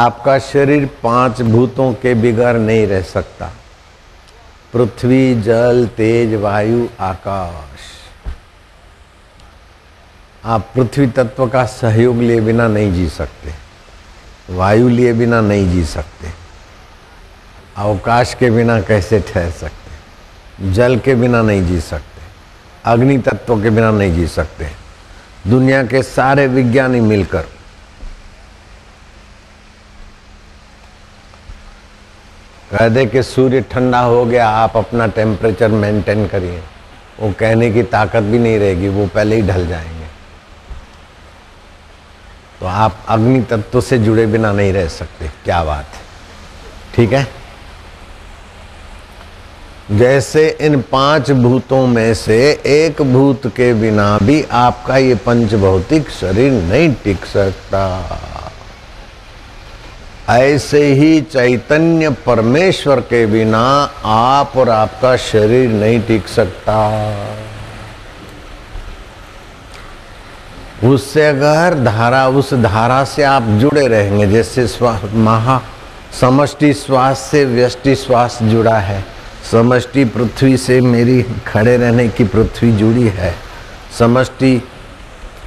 आपका शरीर पाँच भूतों के बिगड़ नहीं रह सकता। पृथ्वी, जल, तेज, वायु, आकाश। आप पृथ्वी तत्व का सहयोग लिए बिना नहीं जी सकते। वायु लिए बिना नहीं जी सकते। अवकाश के बिना कैसे ठहर सकते? जल के बिना नहीं जी सकते। अग्नि तत्व के बिना नहीं जी सकते। दुनिया के सारे विज्ञानी मिलकर कह दे कि सूर्य ठंडा हो गया, आप अपना टेम्परेचर मेंटेन करिए। वो कहने की ताकत भी नहीं रहेगी, वो पहले ही ढल जाएँगे। तो आप अग्नि तत्व से जुड़े बिना नहीं रह सकते, क्या बात है। ठीक है? जैसे इन पाँच भूतों में से एक भूत के बिना भी आपका ये पंच भौतिक शरीर नहीं टिक सकता। ऐसे ही चैतन्य परमेश्वर के बिना आप और आपका शरीर नहीं टिक सकता। उससे अगर धारा, उस धारा से आप जुड़े रहेंगे, जैसे महा समष्टि श्वास से व्यष्टि श्वास जुड़ा है, समष्टि पृथ्वी से मेरी खड़े रहने की पृथ्वी जुड़ी है, समष्टि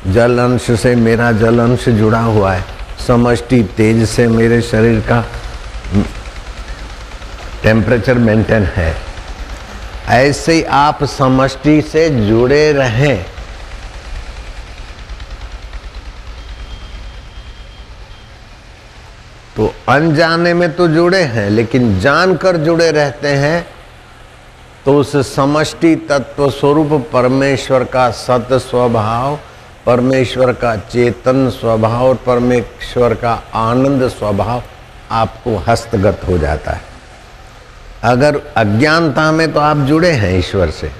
जल अंश से मेरा जल अंश जुड़ा हुआ है समष्टि तेज से मेरे शरीर का टेम्परेचर मेंटेन है। ऐसे ही आप समष्टि से जुड़े रहें। तो अनजाने में तो जुड़े हैं, लेकिन जानकर जुड़े रहते हैं तो उस समष्टि तत्व स्वरूप परमेश्वर का सत स्वभाव परमेश्वर का चेतन स्वभाव और परमेश्वर का आनंद स्वभाव आपको हस्तगत हो जाता है। अगर अज्ञानता में तो आप जुड़े हैं ईश्वर से।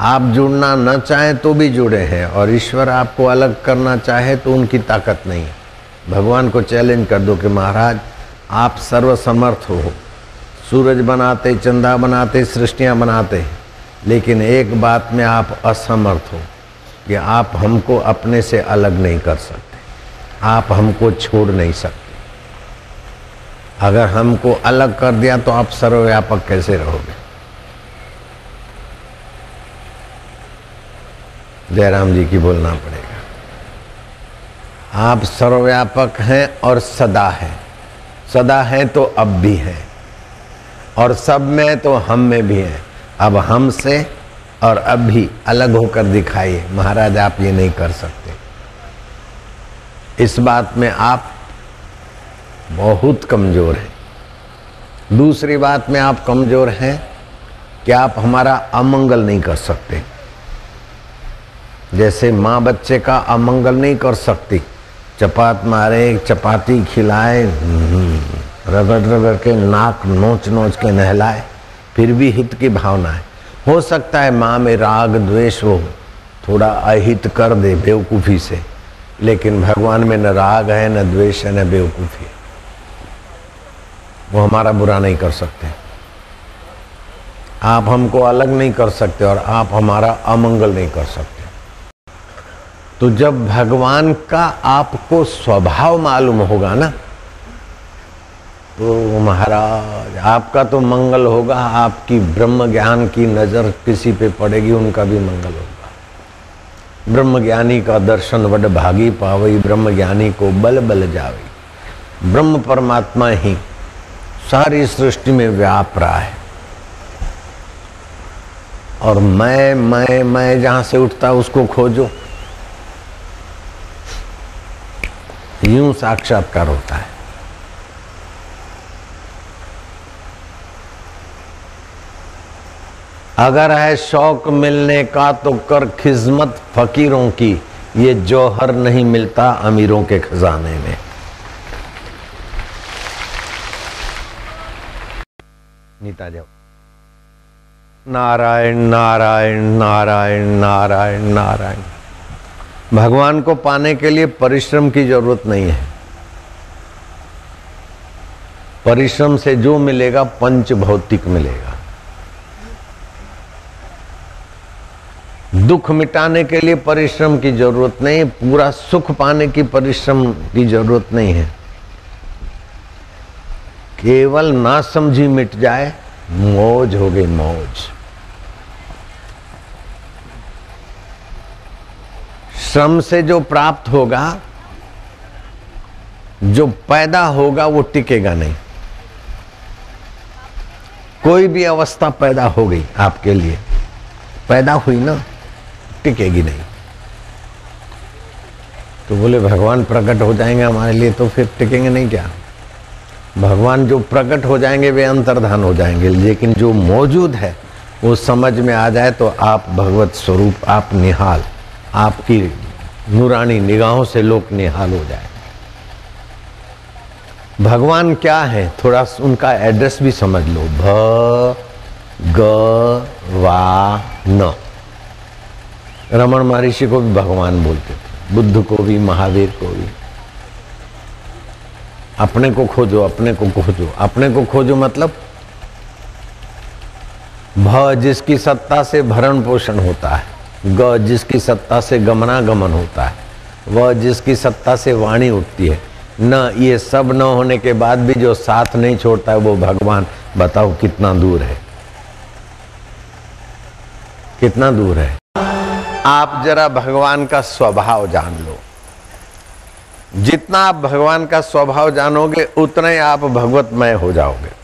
आप जुड़ना न चाहें तो भी जुड़े हैं और ईश्वर आपको अलग करना चाहे तो उनकी ताकत नहीं है। भगवान को चैलेंज कर दो कि महाराज, आप सर्वसमर्थ हो। सूरज बनाते, चंदा बनाते, सृष्टियाँ बनाते लेकिन एक बात में आप असमर्थ हो। कि आप हमको अपने से अलग नहीं कर सकते। आप हमको छोड़ नहीं सकते। अगर हमको अलग कर दिया तो आप सर्वव्यापक कैसे रहोगे? जयराम जी की बोलना पड़ेगा। आप सर्वव्यापक हैं और सदा हैं। सदा हैं तो अब भी हैं। और सब में तो हम में भी हैं। अब हमसे और अब भी अलग होकर दिखाइए। महाराज आप ये नहीं कर सकते। इस बात में आप बहुत कमज़ोर हैं। दूसरी बात में आप कमज़ोर हैं कि आप हमारा अमंगल नहीं कर सकते। जैसे माँ बच्चे का अमंगल नहीं कर सकती। चपात मारे चपाती खिलाए हम्म, रगड़ रगड़ के नाक नोच नोच के नहलाए फिर भी हित की भावना है। हो सकता है माँ में राग, द्वेष हो, थोड़ा अहित कर दे बेवकूफ़ी से, लेकिन भगवान में न राग है, न द्वेष है, न बेवकूफ़ी है। वो हमारा बुरा नहीं कर सकते। आप हमको अलग नहीं कर सकते और आप हमारा अमंगल नहीं कर सकते। तो जब भगवान का आपको स्वभाव मालूम होगा ना तो महाराज, आपका तो मंगल होगा, आपकी ब्रह्म ज्ञान की नज़र किसी पे पड़ेगी, उनका भी मंगल होगा। ब्रह्म ज्ञानी का दर्शन वड भागी पावई, ब्रह्म ज्ञानी को बल बल जावई। ब्रह्म परमात्मा ही सारी सृष्टि में व्याप रहा है। और मैं मैं मैं जहाँ से उठता उसको खोजो। यूँ साक्षात्कार होता है। अगर है शौक मिलने का तो कर खिजमत फकीरों की। ये जौहर नहीं मिलता अमीरों के खजाने में। नीता जाओ। नारायण नारायण नारायण नारायण नारायण। भगवान को पाने के लिए परिश्रम की ज़रूरत नहीं है। परिश्रम से जो मिलेगा पंच भौतिक मिलेगा। दुख मिटाने के लिए परिश्रम की ज़रूरत नहीं, पूरा सुख पाने की परिश्रम की ज़रूरत नहीं है। केवल ना समझी मिट जाए, मौज हो गई मौज। श्रम से जो प्राप्त होगा, जो पैदा होगा, वो टिकेगा नहीं। कोई भी अवस्था पैदा हो गई आपके लिए। पैदा हुई ना? टिकेगी नहीं। तो बोले, भगवान प्रकट हो जाएँगे हमारे लिए तो फिर टिकेंगे नहीं क्या? भगवान जो प्रकट हो जाएँगे, वे अंतर्धान हो जाएँगे। लेकिन जो मौजूद है, वो समझ में आ जाए तो आप भगवत स्वरूप, आप निहाल, आपकी नूरानी निगाहों से लोग निहाल हो जाए। भगवान क्या है? थोड़ा उनका एड्रेस भी समझ लो। भ, ग, वा, न। रमन महर्षि को भी भगवान बोलते थे, बुद्ध को भी, महावीर को भी। अपने को खोजो, अपने को खोजो। अपने को खोजो मतलब भ जिसकी सत्ता से भरण पोषण होता है, ग जिसकी सत्ता से गमनागमन होता है वह जिसकी सत्ता से वाणी उठती है। न, ये सब न होने के बाद भी जो साथ नहीं छोड़ता है, वो भगवान। बताओ कितना दूर है? कितना दूर है? आप जरा भगवान का स्वभाव जान लो। जितना आप भगवान का स्वभाव जानोगे, उतना ही आप भगवतमय हो जाओगे।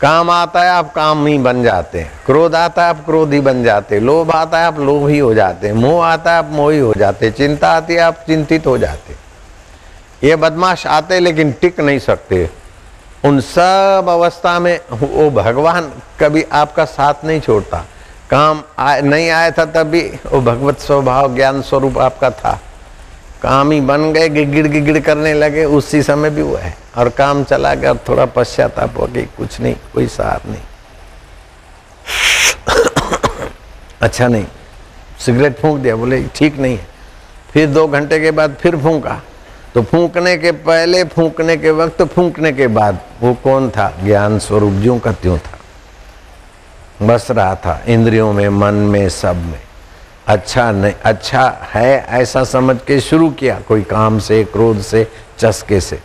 काम आता है, आप काम ही बन जाते हैं। क्रोध आता है, आप क्रोध ही बन जाते हैं। लोभ आता है, आप लोभ ही हो जाते हैं। मोह आता है, आप मोही हो जाते हैं। चिंता आती है, आप चिंतित हो जाते ये बदमाश आते लेकिन टिक नहीं सकते। उन सब अवस्था में वो भगवान कभी आपका साथ नहीं छोड़ता। काम आ, नहीं आया था तब भी वो भगवत स्वभाव ज्ञान स्वरूप आपका था। काम ही बन गए गिड़ गिड़ करने लगे उसी समय भी वो है। और काम चला गया थोड़ा पश्चाताप हो गई कुछ नहीं कोई सार नहीं। अच्छा नहीं सिगरेट फूंक दिया बोले ठीक नहीं है। फिर दो घंटे के बाद फिर फूंका। तो फूंकने के पहले, फूंकने के वक्त, फूंकने के बाद, वो कौन था? ज्ञान स्वरूप ज्यों का त्यों था। बस रहा था, इंद्रियों में, मन में, सब में। अच्छा नहीं अच्छा है ऐसा समझ के शुरू किया, कोई काम से, क्रोध से, चस्के से।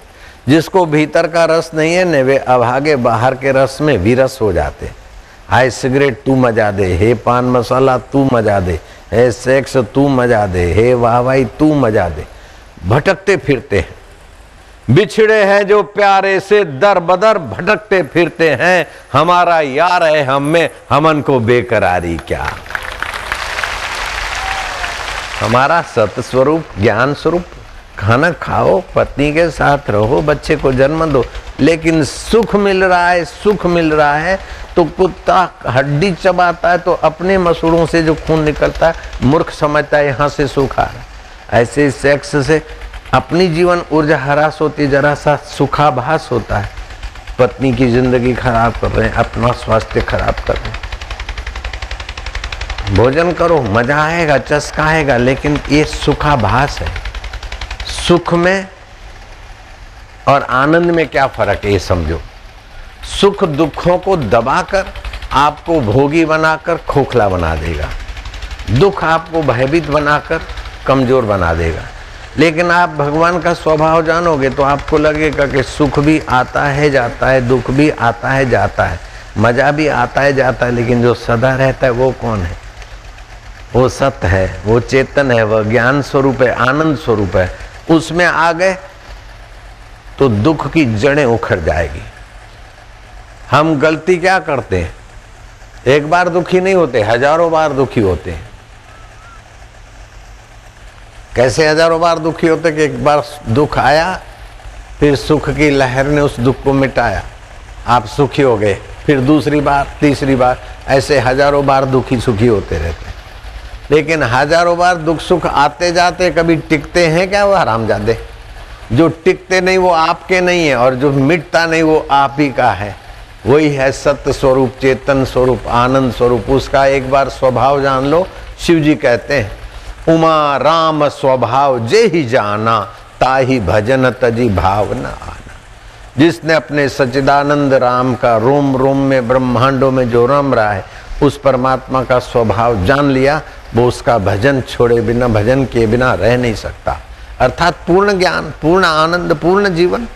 जिसको भीतर का रस नहीं है न वे अभागे बाहर के रस में विरस हो जाते हाय, सिगरेट तू मज़ा दे, हे पान मसाला तू मज़ा दे, हे सेक्स तू मज़ा दे, हे वाहवाई तू मज़ा दे। भटकते फिरते हैं। बिछड़े हैं जो प्यारे से दर बदर भटकते फिरते हैं। हमारा यार है हम में, हमन को बेकरारी क्या? हमारा सत स्वरूप ज्ञान स्वरूप, खाना खाओ, पत्नी के साथ रहो, बच्चे को जन्म दो, लेकिन सुख मिल रहा है, सुख मिल रहा है तो कुत्ता हड्डी चबाता है तो अपने मसूड़ों से जो खून निकलता है, मूर्ख समझता है, यहाँ से सुख आ रहा है। ऐसे सेक्स से अपनी जीवन ऊर्जा हरास होती जरा सा सुखाभास होता है। पत्नी की ज़िंदगी खराब कर रहे हैं, अपना स्वास्थ्य खराब कर रहे हैं। भोजन करो, मज़ा आएगा, चस्का आएगा, लेकिन ये सुखाभास है। सुख में और आनंद में क्या फ़र्क है, ये समझो। सुख दुखों को दबाकर आपको भोगी बनाकर खोखला बना देगा। दुख आपको भयभीत बनाकर कमज़ोर बना देगा। लेकिन आप भगवान का स्वभाव जानोगे तो आपको लगेगा कि सुख भी आता है, जाता है, दुख भी आता है, जाता है। मज़ा भी आता है, जाता है, लेकिन जो सदा रहता है वो कौन है? वो सत्य है, वो चेतन है, वह ज्ञान स्वरूप है, आनंद स्वरूप है। उसमें आ गए तो दुख की जड़ें उखड़ जाएगी। हम गलती क्या करते हैं? एक बार दुखी नहीं होते, हज़ारों बार दुखी होते हैं। कैसे हज़ारों बार दुखी होते कि एक बार दुख आया, फिर सुख की लहर ने उस दुख को मिटाया। आप सुखी हो गए, फिर दूसरी बार, तीसरी बार, ऐसे हज़ारों बार दुखी सुखी होते रहते हैं। लेकिन हज़ारों बार दुख सुख आते जाते कभी टिकते हैं क्या वो हराम जाते जो टिकते नहीं वो आपके नहीं है और जो मिटता नहीं वो आप ही का है। वही है सत्य स्वरूप, चेतन स्वरूप, आनंद स्वरूप। उसका एक बार स्वभाव जान लो, शिव जी कहते हैं उमा राम स्वभाव जे ही जाना, ताही भजन तजी भाव न आना। जिसने अपने सचिदानंद राम का रोम रोम में, ब्रह्मांडों में जो रम रहा है, उस परमात्मा का स्वभाव जान लिया, वो उसका भजन छोड़े बिना, भजन के बिना रह नहीं सकता। अर्थात पूर्ण ज्ञान, पूर्ण आनंद, पूर्ण जीवन।